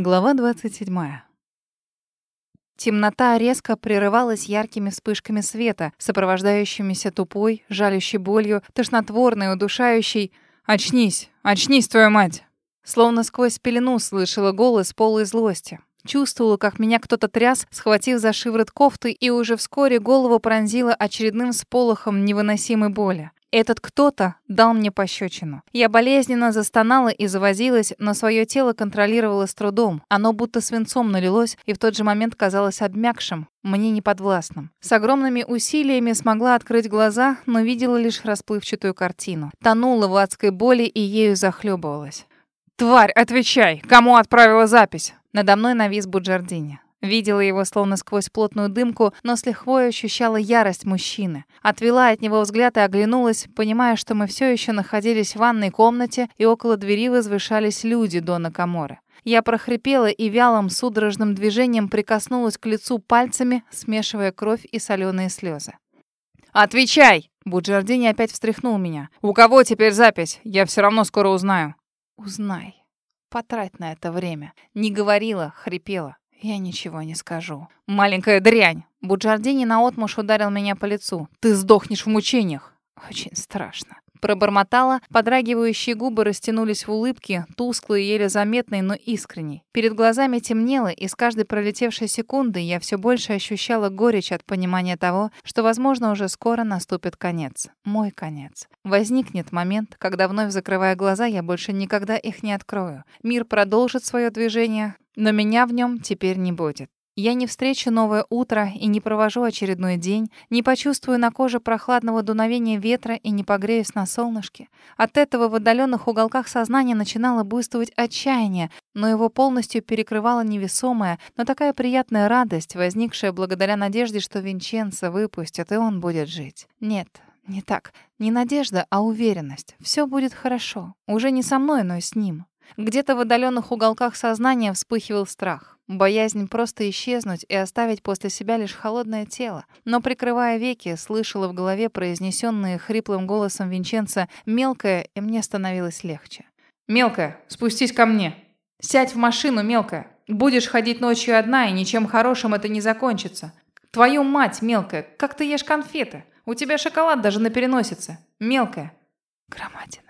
Глава 27. Темнота резко прерывалась яркими вспышками света, сопровождающимися тупой, жалящей болью, тошнотворной, удушающей. «Очнись! Очнись, твою мать!» Словно сквозь пелену слышала голос полой злости. Чувствовала, как меня кто-то тряс, схватив за шиворот кофты, и уже вскоре голову пронзила очередным сполохом невыносимой боли. Этот кто-то дал мне пощечину. Я болезненно застонала и завозилась, но свое тело контролировала с трудом. Оно будто свинцом налилось и в тот же момент казалось обмякшим, мне неподвластным. С огромными усилиями смогла открыть глаза, но видела лишь расплывчатую картину. Тонула в адской боли и ею захлебывалась. «Тварь, отвечай! Кому отправила запись?» Надо мной навис Буджардини. Видела его словно сквозь плотную дымку, но с лихвой ощущала ярость мужчины. Отвела от него взгляд и оглянулась, понимая, что мы все еще находились в ванной комнате, и около двери возвышались люди Дона Каморы. Я прохрипела и вялым судорожным движением прикоснулась к лицу пальцами, смешивая кровь и соленые слезы. «Отвечай!» Буджардини опять встряхнул меня. «У кого теперь запись? Я все равно скоро узнаю». «Узнай. Потрать на это время». Не говорила, хрипела. Я ничего не скажу. Маленькая дрянь. Буджардини наотмашь ударил меня по лицу. Ты сдохнешь в мучениях. Очень страшно. Пробормотала, подрагивающие губы растянулись в улыбке, тусклые, еле заметные, но искренней. Перед глазами темнело, и с каждой пролетевшей секунды я все больше ощущала горечь от понимания того, что, возможно, уже скоро наступит конец. Мой конец. Возникнет момент, когда, вновь закрывая глаза, я больше никогда их не открою. Мир продолжит свое движение, но меня в нем теперь не будет. Я не встречу новое утро и не провожу очередной день, не почувствую на коже прохладного дуновения ветра и не погреюсь на солнышке. От этого в отдаленных уголках сознания начинало буйствовать отчаяние, но его полностью перекрывала невесомая, но такая приятная радость, возникшая благодаря надежде, что Винченцо выпустят, и он будет жить. Нет, не так. Не надежда, а уверенность. Все будет хорошо. Уже не со мной, но и с ним. Где-то в отдаленных уголках сознания вспыхивал страх. Боязнь просто исчезнуть и оставить после себя лишь холодное тело. Но, прикрывая веки, слышала в голове произнесенные хриплым голосом Винченца «мелкое», и мне становилось легче. «Мелкая, спустись ко мне. Сядь в машину, мелкая. Будешь ходить ночью одна, и ничем хорошим это не закончится. Твою мать, мелкая, как ты ешь конфеты? У тебя шоколад даже на переносице. Мелкая». Громадина.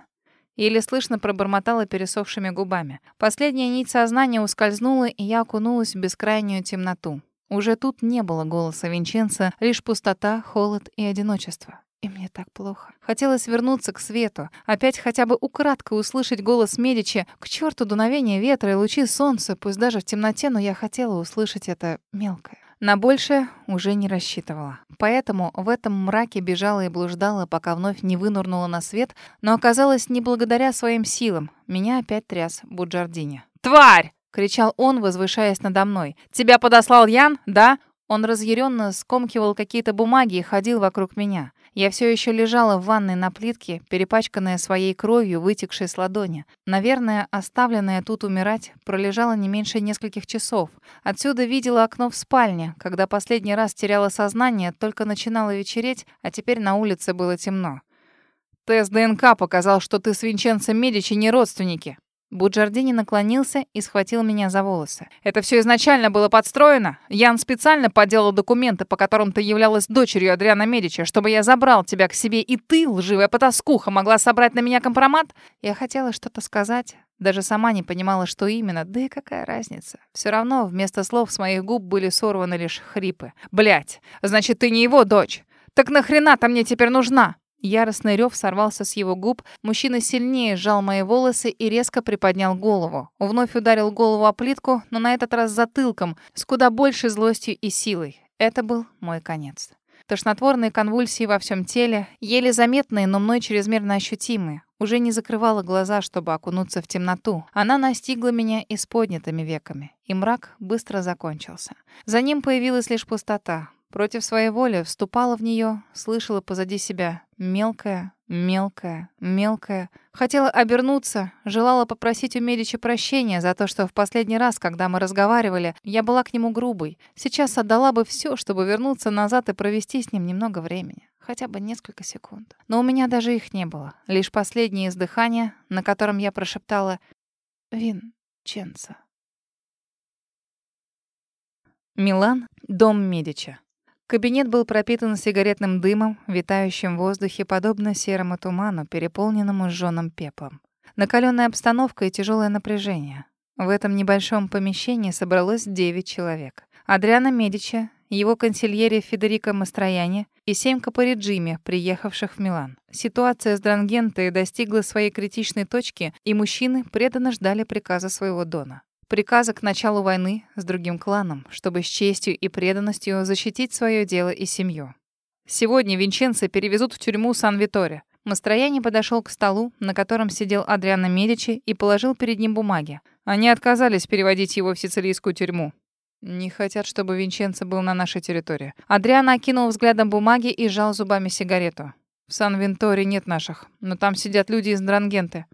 Еле слышно пробормотала пересохшими губами. Последняя нить сознания ускользнула, и я окунулась в бескрайнюю темноту. Уже тут не было голоса Винченца, лишь пустота, холод и одиночество. И мне так плохо. Хотелось вернуться к свету, опять хотя бы украдкой услышать голос Медичи, к черту дуновение ветра и лучи солнца, пусть даже в темноте, но я хотела услышать это мелкое. На большее уже не рассчитывала. Поэтому в этом мраке бежала и блуждала, пока вновь не вынурнула на свет, но оказалось не благодаря своим силам. Меня опять тряс Буджардини. «Тварь!» — кричал он, возвышаясь надо мной. «Тебя подослал Ян, да?» Он разъяренно скомкивал какие-то бумаги и ходил вокруг меня. Я все еще лежала в ванной на плитке, перепачканная своей кровью, вытекшей с ладони. Наверное, оставленная тут умирать, пролежала не меньше нескольких часов. Отсюда видела окно в спальне. Когда последний раз теряла сознание, только начинало вечереть, а теперь на улице было темно. «Тест ДНК показал, что ты с Винченцо Медичи не родственники», Буджардини наклонился и схватил меня за волосы. «Это все изначально было подстроено? Ян специально подделал документы, по которым ты являлась дочерью Адриана Медичи, чтобы я забрал тебя к себе, и ты, лживая потаскуха, могла собрать на меня компромат?» Я хотела что-то сказать, даже сама не понимала, что именно, да и какая разница. Все равно вместо слов с моих губ были сорваны лишь хрипы. Блять, значит, ты не его дочь? Так нахрена ты мне теперь нужна?» Яростный рев сорвался с его губ. Мужчина сильнее сжал мои волосы и резко приподнял голову. Вновь ударил голову о плитку, но на этот раз затылком, с куда большей злостью и силой. Это был мой конец. Тошнотворные конвульсии во всем теле, еле заметные, но мной чрезмерно ощутимые. Уже не закрывала глаза, чтобы окунуться в темноту. Она настигла меня и с поднятыми веками. И мрак быстро закончился. За ним появилась лишь пустота. Против своей воли вступала в нее, слышала позади себя мелкое, мелкое, мелкое. Хотела обернуться, желала попросить у Медича прощения за то, что в последний раз, когда мы разговаривали, я была к нему грубой. Сейчас отдала бы все, чтобы вернуться назад и провести с ним немного времени. Хотя бы несколько секунд. Но у меня даже их не было. Лишь последнее издыхание, на котором я прошептала «Вин, Ченца». Милан, дом Медичи. Кабинет был пропитан сигаретным дымом, витающим в воздухе подобно серому туману, переполненному сжёным пеплом. Накаленная обстановка и тяжелое напряжение. В этом небольшом помещении собралось девять человек. Адриана Медичи, его консильери Федерико Мастрояни и семь Капориджими, приехавших в Милан. Ситуация с Дрангентой достигла своей критичной точки, и мужчины преданно ждали приказа своего дона. Приказа к началу войны с другим кланом, чтобы с честью и преданностью защитить свое дело и семью. Сегодня Винченцо перевезут в тюрьму Сан-Виторе. Мастрояни подошел к столу, на котором сидел Адриано Медичи, и положил перед ним бумаги. Они отказались переводить его в сицилийскую тюрьму. Не хотят, чтобы Винченцо был на нашей территории. Адриано окинул взглядом бумаги и сжал зубами сигарету. В Сан-Винторе нет наших, но там сидят люди из Дрангенты.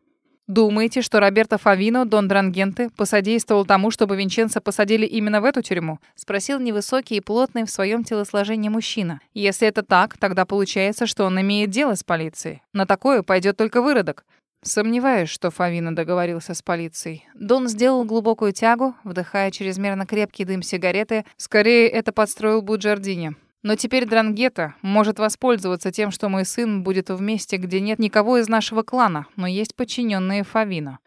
Думаете, что Роберто Фавино, Дон Дрангенте, посодействовал тому, чтобы Винченцо посадили именно в эту тюрьму? Спросил невысокий и плотный в своем телосложении мужчина. Если это так, тогда получается, что он имеет дело с полицией. На такое пойдет только выродок. Сомневаюсь, что Фавино договорился с полицией. Дон сделал глубокую тягу, вдыхая чрезмерно крепкий дым сигареты. Скорее, это подстроил Буджардини. Но теперь Дрангета может воспользоваться тем, что мой сын будет в месте, где нет никого из нашего клана, но есть подчиненные Фавино.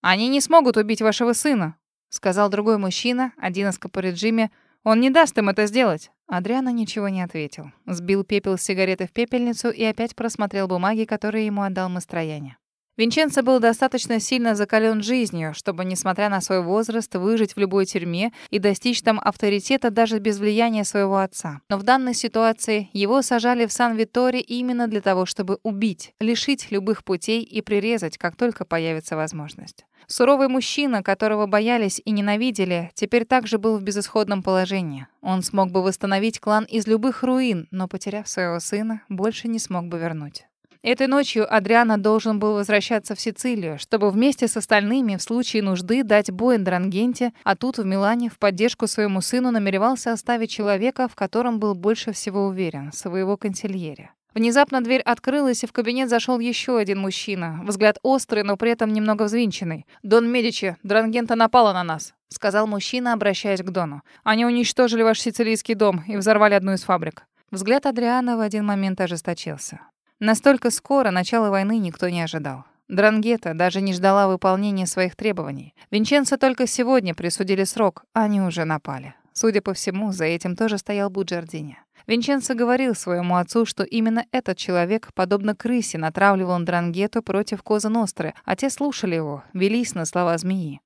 «Они не смогут убить вашего сына», — сказал другой мужчина, один из капориджими. «Он не даст им это сделать». Адриана ничего не ответил. Сбил пепел с сигареты в пепельницу и опять просмотрел бумаги, которые ему отдал Мастрояне. Винченцо был достаточно сильно закален жизнью, чтобы, несмотря на свой возраст, выжить в любой тюрьме и достичь там авторитета даже без влияния своего отца. Но в данной ситуации его сажали в Сан-Виторе именно для того, чтобы убить, лишить любых путей и прирезать, как только появится возможность. Суровый мужчина, которого боялись и ненавидели, теперь также был в безысходном положении. Он смог бы восстановить клан из любых руин, но, потеряв своего сына, больше не смог бы вернуть. Этой ночью Адриана должен был возвращаться в Сицилию, чтобы вместе с остальными в случае нужды дать бой Дрангенте, а тут в Милане в поддержку своему сыну намеревался оставить человека, в котором был больше всего уверен, своего консильерия. Внезапно дверь открылась, и в кабинет зашел еще один мужчина. Взгляд острый, но при этом немного взвинченный. «Дон Медичи, Дрангента напала на нас», — сказал мужчина, обращаясь к Дону. «Они уничтожили ваш сицилийский дом и взорвали одну из фабрик». Взгляд Адриана в один момент ожесточился. Настолько скоро начало войны никто не ожидал. Дрангета даже не ждала выполнения своих требований. Винченцо только сегодня присудили срок, а они уже напали. Судя по всему, за этим тоже стоял Буджардини. Винченцо говорил своему отцу, что именно этот человек, подобно крысе, натравливал Дрангету против Коза Ностры, а те слушали его, велись на слова змеи.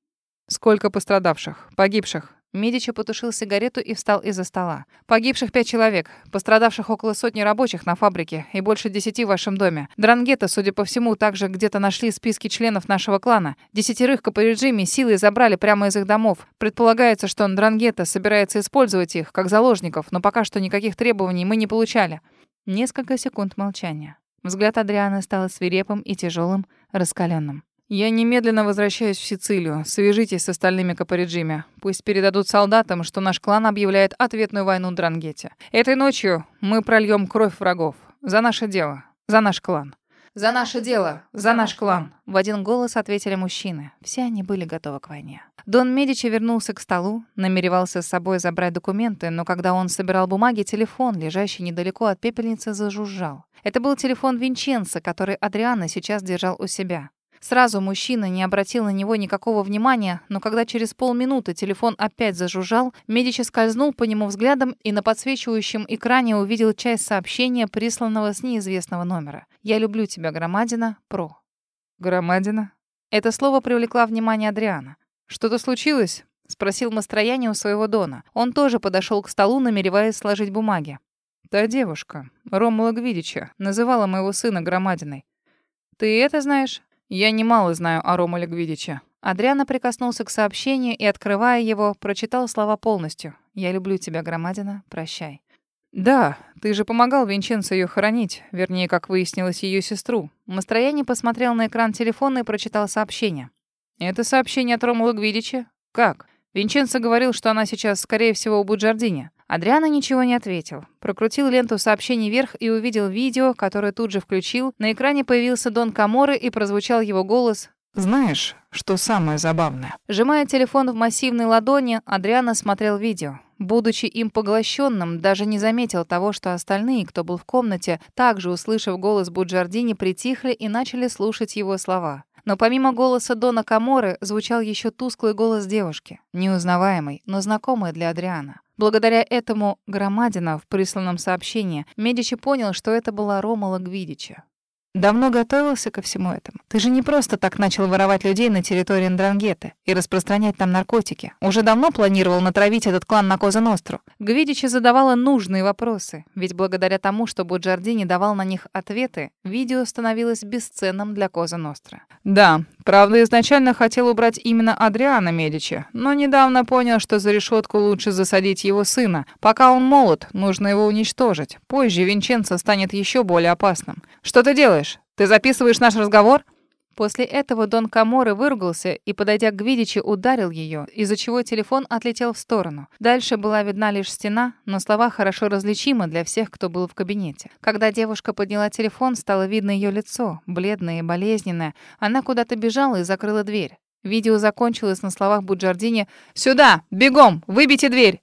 «Сколько пострадавших, погибших?» Медичи потушил сигарету и встал из-за стола. «Погибших пять человек, пострадавших около сотни рабочих на фабрике и больше десяти в вашем доме. Дрангета, судя по всему, также где-то нашли списки членов нашего клана. Десятерых Капориджими силой забрали прямо из их домов. Предполагается, что Дрангета собирается использовать их как заложников, но пока что никаких требований мы не получали». Несколько секунд молчания. Взгляд Адрианы стал свирепым и тяжелым, раскаленным. «Я немедленно возвращаюсь в Сицилию. Свяжитесь с остальными капориджими. Пусть передадут солдатам, что наш клан объявляет ответную войну Дрангете. Этой ночью мы прольем кровь врагов. За наше дело. За наш клан». «За наше дело! За наш клан!» В один голос ответили мужчины. Все они были готовы к войне. Дон Медичи вернулся к столу, намеревался с собой забрать документы, но когда он собирал бумаги, телефон, лежащий недалеко от пепельницы, зажужжал. Это был телефон Винченца, который Адриана сейчас держал у себя. Сразу мужчина не обратил на него никакого внимания, но когда через полминуты телефон опять зажужжал, Медичи скользнул по нему взглядом и на подсвечивающем экране увидел часть сообщения, присланного с неизвестного номера. «Я люблю тебя, Громадина. Про». «Громадина?» Это слово привлекло внимание Адриана. «Что-то случилось?» — спросил Мастрояне у своего Дона. Он тоже подошел к столу, намереваясь сложить бумаги. «Та девушка, Ромула Гвидича, называла моего сына Громадиной. Ты это знаешь?» Я немало знаю о Ромуле Гвидиче. Адриана прикоснулся к сообщению и, открывая его, прочитал слова полностью. «Я люблю тебя, Громадина. Прощай». «Да, ты же помогал Винченцо ее хоронить, вернее, как выяснилось, ее сестру». Мастрояни посмотрел на экран телефона и прочитал сообщение. «Это сообщение от Ромула Гвидича? Как? Винченцо говорил, что она сейчас, скорее всего, у Буджардини. Адриано ничего не ответил. Прокрутил ленту сообщений вверх и увидел видео, которое тут же включил. На экране появился Дон Каморы и прозвучал его голос. «Знаешь, что самое забавное?» Сжимая телефон в массивной ладони, Адриано смотрел видео. Будучи им поглощенным, даже не заметил того, что остальные, кто был в комнате, также, услышав голос Буджардини, притихли и начали слушать его слова. Но помимо голоса Дона Каморы звучал еще тусклый голос девушки, неузнаваемый, но знакомый для Адриана. Благодаря этому громадина в присланном сообщении Медичи понял, что это была Ромала Гвидича. Давно готовился ко всему этому. Ты же не просто так начал воровать людей на территории Ндрангеты и распространять там наркотики. Уже давно планировал натравить этот клан на Коза Ностру. Гвидичи задавала нужные вопросы, ведь благодаря тому, что Буджардини давал на них ответы, видео становилось бесценным для Коза Ностра. Да, правда, изначально хотел убрать именно Адриана Медичи, но недавно понял, что за решетку лучше засадить его сына. Пока он молод, нужно его уничтожить. Позже Винченцо станет еще более опасным. Что ты делаешь? Ты записываешь наш разговор?» После этого Дон Каморы выругался и, подойдя к Гвидичи, ударил ее, из-за чего телефон отлетел в сторону. Дальше была видна лишь стена, но слова хорошо различимы для всех, кто был в кабинете. Когда девушка подняла телефон, стало видно ее лицо, бледное и болезненное. Она куда-то бежала и закрыла дверь. Видео закончилось на словах Буджардини «Сюда! Бегом! Выбейте дверь!»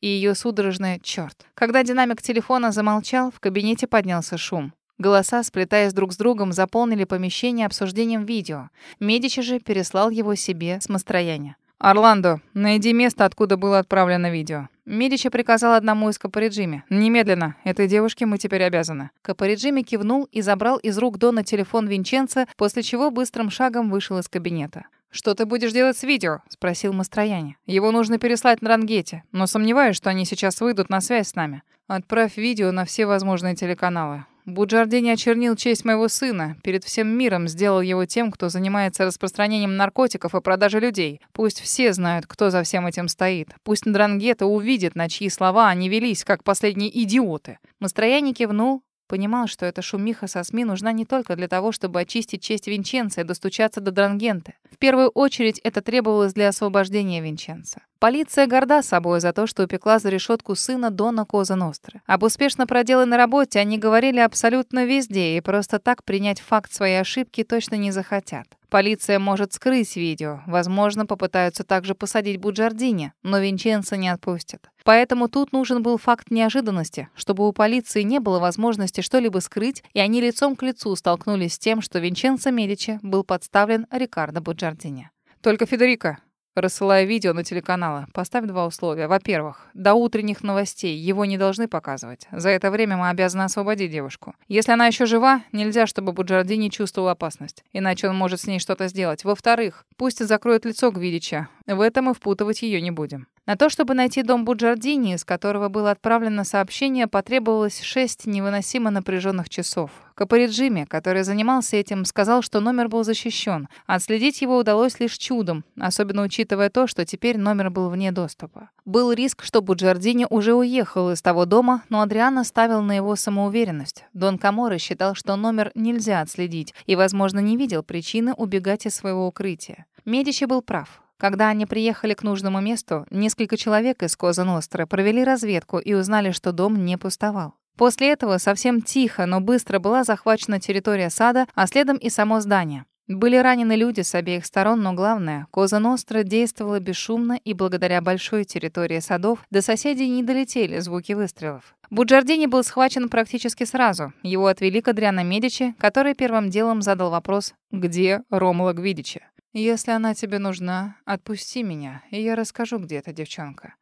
И ее судорожное «Чёрт!». Когда динамик телефона замолчал, в кабинете поднялся шум. Голоса, сплетаясь друг с другом, заполнили помещение обсуждением видео. Медичи же переслал его себе с Мастрояня. «Орландо, найди место, откуда было отправлено видео». Медичи приказал одному из Капориджими. «Немедленно. Этой девушке мы теперь обязаны». Капориджими кивнул и забрал из рук Дона телефон Винченца, после чего быстрым шагом вышел из кабинета. «Что ты будешь делать с видео?» — спросил Мастрояне. «Его нужно переслать на Рангете, но сомневаюсь, что они сейчас выйдут на связь с нами. Отправь видео на все возможные телеканалы. Буджардини очернил честь моего сына, перед всем миром сделал его тем, кто занимается распространением наркотиков и продажей людей. Пусть все знают, кто за всем этим стоит. Пусть Дрангета увидит, на чьи слова они велись, как последние идиоты. Настроение кивнул, Понимал, что эта шумиха со СМИ нужна не только для того, чтобы очистить честь Винченца и достучаться до Дрангенты. В первую очередь это требовалось для освобождения Винченца. Полиция горда собой за то, что упекла за решетку сына Дона Коза Ностры. Об успешно проделанной работе они говорили абсолютно везде, и просто так принять факт своей ошибки точно не захотят. Полиция может скрыть видео, возможно, попытаются также посадить Буджардини, но Винченцо не отпустят. Поэтому тут нужен был факт неожиданности, чтобы у полиции не было возможности что-либо скрыть, и они лицом к лицу столкнулись с тем, что Винченцо Медичи был подставлен Рикардо Буджардини. «Только Федерико, рассылая видео на телеканалы. Поставь два условия. Во-первых, до утренних новостей его не должны показывать. За это время мы обязаны освободить девушку. Если она еще жива, нельзя, чтобы Буджардини чувствовал опасность. Иначе он может с ней что-то сделать. Во-вторых, пусть закроет лицо Гвидича. В этом мы впутывать ее не будем. На то, чтобы найти дом Буджардини, из которого было отправлено сообщение, потребовалось шесть невыносимо напряженных часов. Капориджиме, который занимался этим, сказал, что номер был защищен. Отследить его удалось лишь чудом, особенно учитывая то, что теперь номер был вне доступа. Был риск, что Буджардини уже уехал из того дома, но Адриана ставил на его самоуверенность. Дон Каморы считал, что номер нельзя отследить и, возможно, не видел причины убегать из своего укрытия. Медичи был прав. Когда они приехали к нужному месту, несколько человек из Коза Ностры провели разведку и узнали, что дом не пустовал. После этого совсем тихо, но быстро была захвачена территория сада, а следом и само здание. Были ранены люди с обеих сторон, но главное, Коза Ностра действовала бесшумно, и благодаря большой территории садов до соседей не долетели звуки выстрелов. Буджардини был схвачен практически сразу. Его отвели к Адриано Медичи, который первым делом задал вопрос «Где Ромула Гвидичи?». «Если она тебе нужна, отпусти меня, и я расскажу, где эта девчонка.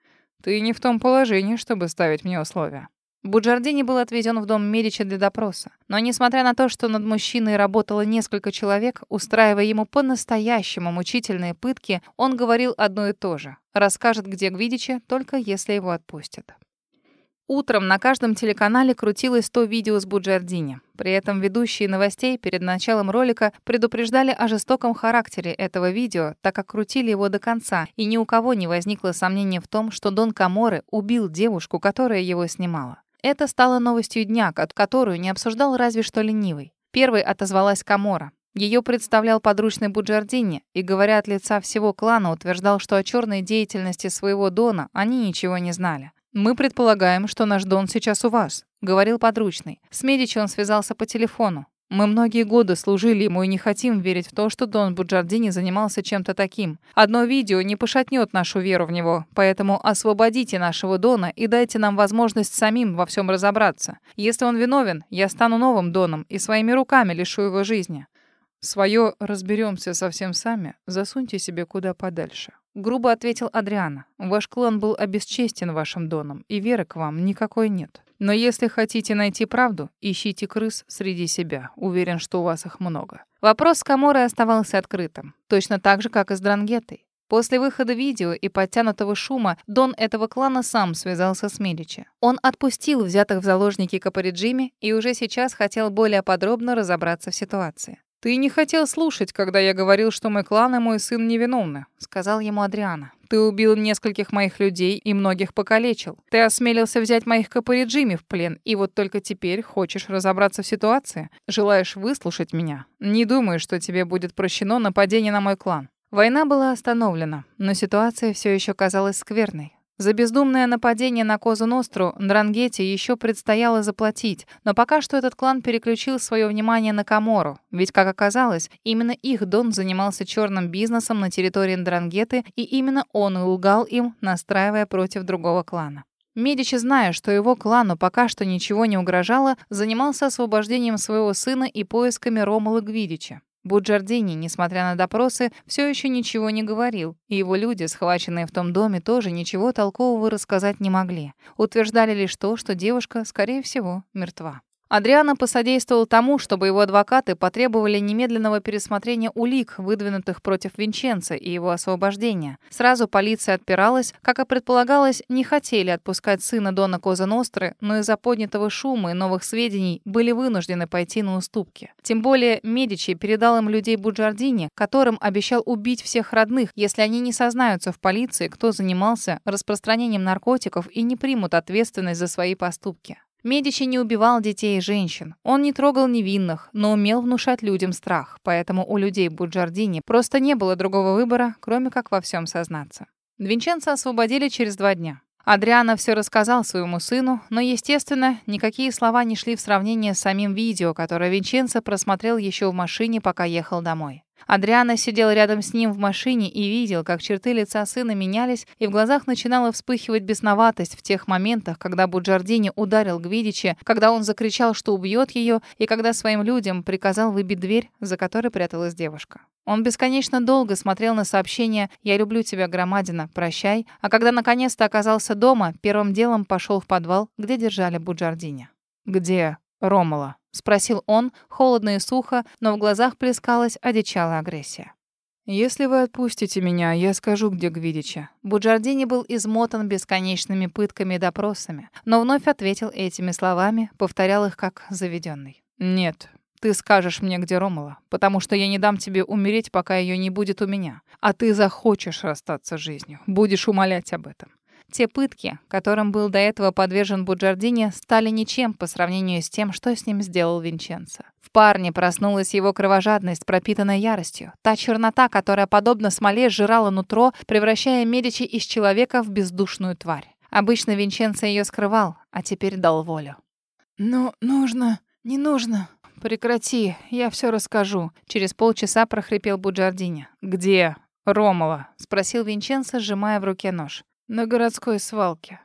Ты не в том положении, чтобы ставить мне условия». Буджардини был отведен в дом Медичи для допроса. Но несмотря на то, что над мужчиной работало несколько человек, устраивая ему по-настоящему мучительные пытки, он говорил одно и то же. Расскажет, где Гвидичи, только если его отпустят. Утром на каждом телеканале крутилось то видео с Буджардини. При этом ведущие новостей перед началом ролика предупреждали о жестоком характере этого видео, так как крутили его до конца, и ни у кого не возникло сомнения в том, что Дон Каморе убил девушку, которая его снимала. Это стало новостью дня, которую не обсуждал разве что ленивый. Первой отозвалась Камора. Ее представлял подручный Буджардини и, говоря от лица всего клана, утверждал, что о черной деятельности своего Дона они ничего не знали. «Мы предполагаем, что наш Дон сейчас у вас», — говорил подручный. С Медичи он связался по телефону. Мы многие годы служили ему и не хотим верить в то, что Дон Буджардини занимался чем-то таким. Одно видео не пошатнет нашу веру в него, поэтому освободите нашего Дона и дайте нам возможность самим во всем разобраться. Если он виновен, я стану новым Доном и своими руками лишу его жизни. Свое разберемся совсем сами, засуньте себе куда подальше. Грубо ответил Адриана. Ваш клан был обесчестен вашим доном, и веры к вам никакой нет. Но если хотите найти правду, ищите крыс среди себя. Уверен, что у вас их много. Вопрос с Каморой оставался открытым. Точно так же, как и с Дрангетой. После выхода видео и подтянутого шума Дон этого клана сам связался с Медичи. Он отпустил взятых в заложники Капариджими и уже сейчас хотел более подробно разобраться в ситуации. «Ты не хотел слушать, когда я говорил, что мой клан и мой сын невиновны», — сказал ему Адриана. «Ты убил нескольких моих людей и многих покалечил. Ты осмелился взять моих Капориджими в плен, и вот только теперь хочешь разобраться в ситуации? Желаешь выслушать меня? Не думаю, что тебе будет прощено нападение на мой клан». Война была остановлена, но ситуация все еще казалась скверной. За бездумное нападение на Козу Ностру Дрангете еще предстояло заплатить, но пока что этот клан переключил свое внимание на Камору, ведь, как оказалось, именно их Дон занимался черным бизнесом на территории Дрангеты, и именно он и лгал им, настраивая против другого клана. Медичи, зная, что его клану пока что ничего не угрожало, занимался освобождением своего сына и поисками Ромала Гвидича. Буджардини, несмотря на допросы, все еще ничего не говорил, и его люди, схваченные в том доме, тоже ничего толкового рассказать не могли. Утверждали лишь то, что девушка, скорее всего, мертва. Адриана посодействовал тому, чтобы его адвокаты потребовали немедленного пересмотрения улик, выдвинутых против Винченца и его освобождения. Сразу полиция отпиралась, как и предполагалось, не хотели отпускать сына Дона Коза Ностры, но из-за поднятого шума и новых сведений были вынуждены пойти на уступки. Тем более Медичи передал им людей Буджардини, которым обещал убить всех родных, если они не сознаются в полиции, кто занимался распространением наркотиков и не примут ответственность за свои поступки. Медичи не убивал детей и женщин. Он не трогал невинных, но умел внушать людям страх. Поэтому у людей Буджардини просто не было другого выбора, кроме как во всем сознаться. Винченца освободили через два дня. Адриана все рассказал своему сыну, но, естественно, никакие слова не шли в сравнение с самим видео, которое Винченцо просмотрел еще в машине, пока ехал домой. Адриана сидел рядом с ним в машине и видел, как черты лица сына менялись, и в глазах начинала вспыхивать бесноватость в тех моментах, когда Буджардини ударил Гвидичи, когда он закричал, что убьет ее, и когда своим людям приказал выбить дверь, за которой пряталась девушка. Он бесконечно долго смотрел на сообщение «Я люблю тебя, Громадина, прощай», а когда наконец-то оказался дома, первым делом пошел в подвал, где держали Буджардини. «Где Ромала?» — спросил он, холодно и сухо, но в глазах плескалась одичалая агрессия. «Если вы отпустите меня, я скажу, где Гвидича». Буджардини был измотан бесконечными пытками и допросами, но вновь ответил этими словами, повторял их как заведенный. «Нет, ты скажешь мне, где Ромала, потому что я не дам тебе умереть, пока ее не будет у меня. А ты захочешь расстаться с жизнью, будешь умолять об этом. Те пытки, которым был до этого подвержен Буджардини, стали ничем по сравнению с тем, что с ним сделал Винченцо. В парне проснулась его кровожадность, пропитанная яростью. Та чернота, которая, подобно смоле, сжирала нутро, превращая Медичи из человека в бездушную тварь. Обычно Винченцо ее скрывал, а теперь дал волю. «Ну, нужно, не нужно. Прекрати, я все расскажу». Через полчаса прохрипел Буджардини. «Где?» «Ромала?» — спросил Винченцо, сжимая в руке нож. На городской свалке.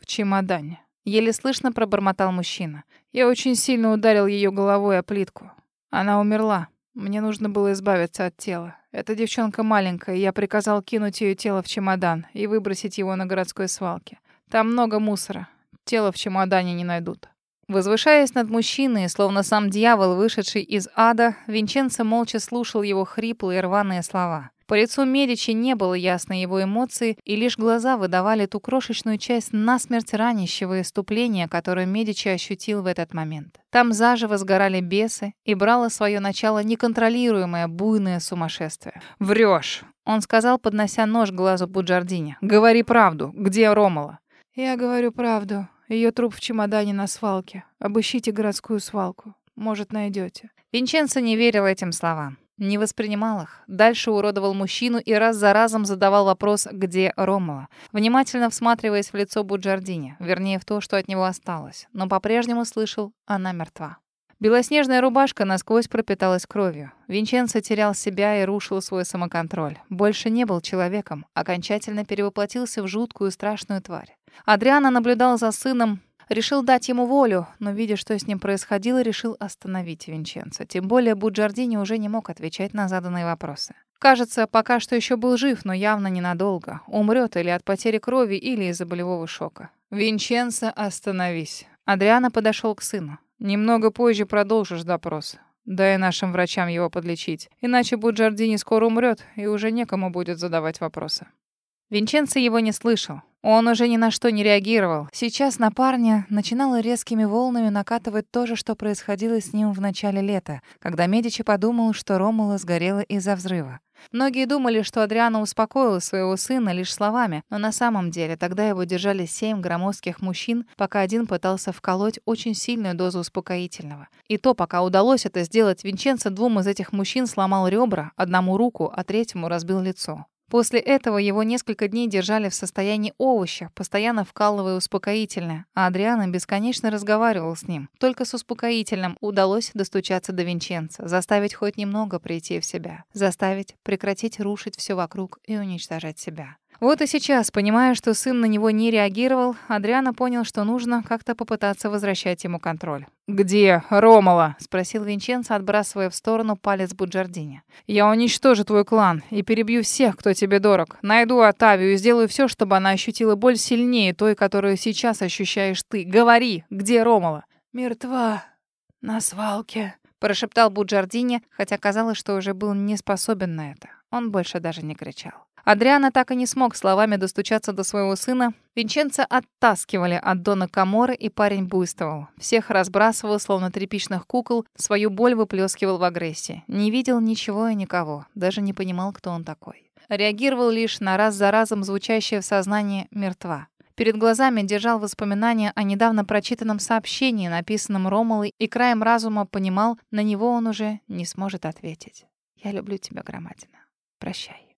В чемодане. Еле слышно пробормотал мужчина. Я очень сильно ударил ее головой о плитку. Она умерла. Мне нужно было избавиться от тела. Эта девчонка маленькая, я приказал кинуть ее тело в чемодан и выбросить его на городской свалке. Там много мусора. Тело в чемодане не найдут. Возвышаясь над мужчиной, словно сам дьявол, вышедший из ада, Винченцо молча слушал его хриплые рваные слова. По лицу Медичи не было ясной его эмоции, и лишь глаза выдавали ту крошечную часть насмерть ранящего иступления, которое Медичи ощутил в этот момент. Там заживо сгорали бесы, и брало свое начало неконтролируемое буйное сумасшествие. «Врешь!» — он сказал, поднося нож к глазу Буджардини. «Говори правду. Где Ромала?» «Я говорю правду. Ее труп в чемодане на свалке. Обыщите городскую свалку. Может, найдете». Винченцо не верил этим словам. Не воспринимал их. Дальше уродовал мужчину и раз за разом задавал вопрос, где Ромала. Внимательно всматриваясь в лицо Буджардини, вернее, в то, что от него осталось. Но по-прежнему слышал, она мертва. Белоснежная рубашка насквозь пропиталась кровью. Винченцо терял себя и рушил свой самоконтроль. Больше не был человеком, окончательно перевоплотился в жуткую страшную тварь. Адриана наблюдал за сыном, решил дать ему волю, но, видя, что с ним происходило, решил остановить Винченцо. Тем более Буджардини уже не мог отвечать на заданные вопросы. Кажется, пока что еще был жив, но явно ненадолго. Умрет или от потери крови, или из-за болевого шока. «Винченцо, остановись». Адриана подошел к сыну. «Немного позже продолжишь допрос. Дай нашим врачам его подлечить. Иначе Буджардини скоро умрет, и уже некому будет задавать вопросы». Винченцо его не слышал. Он уже ни на что не реагировал. Сейчас на парня начинало резкими волнами накатывать то же, что происходило с ним в начале лета, когда Медичи подумал, что Ромула сгорела из-за взрыва. Многие думали, что Адриана успокоила своего сына лишь словами, но на самом деле тогда его держали семь громоздких мужчин, пока один пытался вколоть очень сильную дозу успокоительного. И то, пока удалось это сделать, Винченцо двум из этих мужчин сломал ребра, одному руку, а третьему разбил лицо. После этого его несколько дней держали в состоянии овоща, постоянно вкалывая успокоительное, а Адриана бесконечно разговаривал с ним. Только с успокоительным удалось достучаться до Винченца, заставить хоть немного прийти в себя, заставить прекратить рушить все вокруг и уничтожать себя. Вот и сейчас, понимая, что сын на него не реагировал, Адриана понял, что нужно как-то попытаться возвращать ему контроль. «Где Ромала?» — спросил Винченцо, отбрасывая в сторону палец Буджардини. «Я уничтожу твой клан и перебью всех, кто тебе дорог. Найду Атавию и сделаю все, чтобы она ощутила боль сильнее той, которую сейчас ощущаешь ты. Говори, где Ромала?» «Мертва. На свалке», — прошептал Буджардини, хотя казалось, что уже был не способен на это. Он больше даже не кричал. Адриана так и не смог словами достучаться до своего сына. Винченца оттаскивали от Дона Каморы, и парень буйствовал. Всех разбрасывал, словно тряпичных кукол, свою боль выплескивал в агрессии. Не видел ничего и никого, даже не понимал, кто он такой. Реагировал лишь на раз за разом звучащее в сознании «мертва». Перед глазами держал воспоминания о недавно прочитанном сообщении, написанном Ромалой, и краем разума понимал, на него он уже не сможет ответить. «Я люблю тебя, Громадина. Прощай».